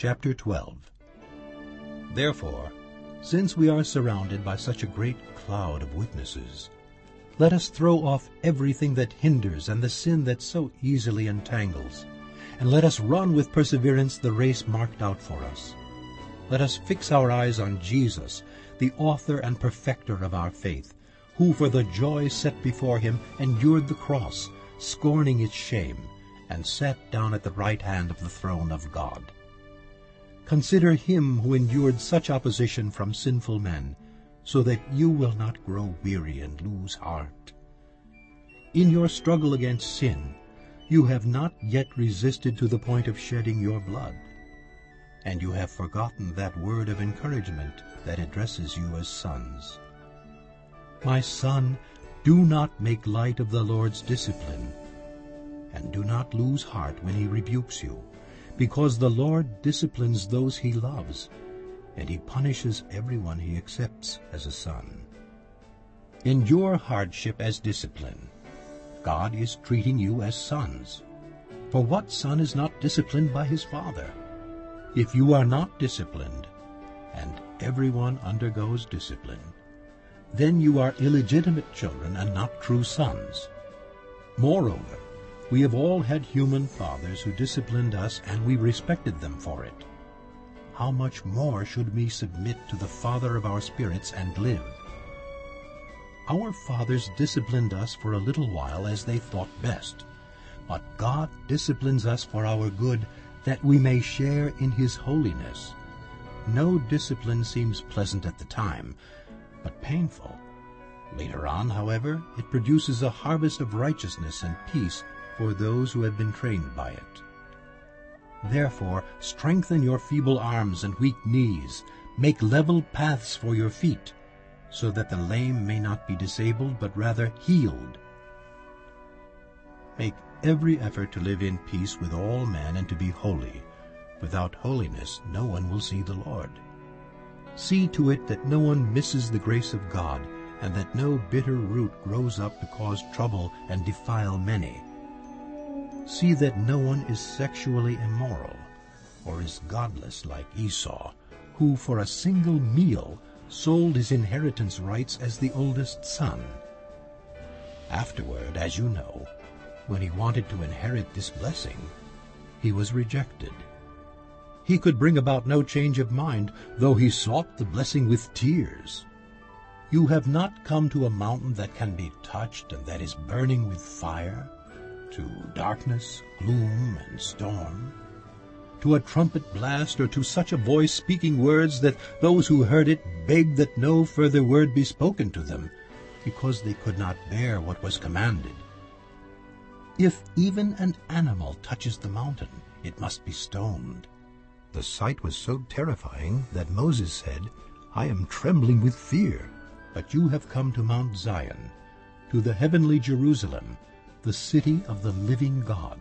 Chapter 12 Therefore, since we are surrounded by such a great cloud of witnesses, let us throw off everything that hinders and the sin that so easily entangles, and let us run with perseverance the race marked out for us. Let us fix our eyes on Jesus, the author and perfecter of our faith, who for the joy set before him endured the cross, scorning its shame, and sat down at the right hand of the throne of God. Consider him who endured such opposition from sinful men, so that you will not grow weary and lose heart. In your struggle against sin, you have not yet resisted to the point of shedding your blood. And you have forgotten that word of encouragement that addresses you as sons. My son, do not make light of the Lord's discipline, and do not lose heart when he rebukes you because the Lord disciplines those he loves, and he punishes everyone he accepts as a son. Endure hardship as discipline. God is treating you as sons. For what son is not disciplined by his father? If you are not disciplined, and everyone undergoes discipline, then you are illegitimate children and not true sons. Moreover, we have all had human fathers who disciplined us, and we respected them for it. How much more should we submit to the Father of our spirits and live? Our fathers disciplined us for a little while as they thought best. But God disciplines us for our good, that we may share in His holiness. No discipline seems pleasant at the time, but painful. Later on, however, it produces a harvest of righteousness and peace for those who have been trained by it. Therefore strengthen your feeble arms and weak knees, make level paths for your feet, so that the lame may not be disabled, but rather healed. Make every effort to live in peace with all men and to be holy. Without holiness no one will see the Lord. See to it that no one misses the grace of God, and that no bitter root grows up to cause trouble and defile many. See that no one is sexually immoral, or is godless like Esau, who for a single meal sold his inheritance rights as the oldest son. Afterward, as you know, when he wanted to inherit this blessing, he was rejected. He could bring about no change of mind, though he sought the blessing with tears. You have not come to a mountain that can be touched and that is burning with fire, to darkness, gloom, and storm, to a trumpet blast, or to such a voice speaking words that those who heard it begged that no further word be spoken to them, because they could not bear what was commanded. If even an animal touches the mountain, it must be stoned. The sight was so terrifying that Moses said, I am trembling with fear. But you have come to Mount Zion, to the heavenly Jerusalem, the city of the living God.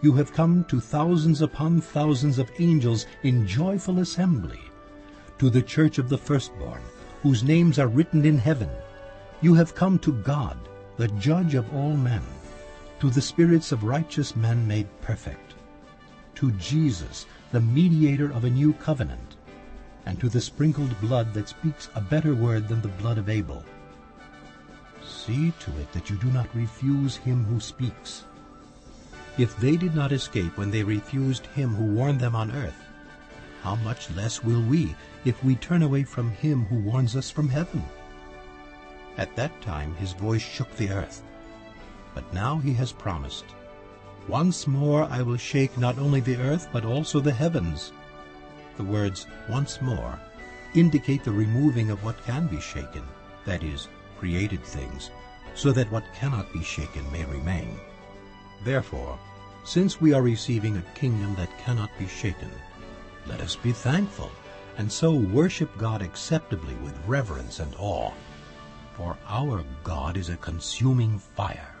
You have come to thousands upon thousands of angels in joyful assembly, to the church of the firstborn, whose names are written in heaven. You have come to God, the judge of all men, to the spirits of righteous men made perfect, to Jesus, the mediator of a new covenant, and to the sprinkled blood that speaks a better word than the blood of Abel. See to it that you do not refuse him who speaks. If they did not escape when they refused him who warned them on earth, how much less will we if we turn away from him who warns us from heaven? At that time his voice shook the earth. But now he has promised, Once more I will shake not only the earth but also the heavens. The words, once more, indicate the removing of what can be shaken, that is, created things, so that what cannot be shaken may remain. Therefore, since we are receiving a kingdom that cannot be shaken, let us be thankful, and so worship God acceptably with reverence and awe. For our God is a consuming fire.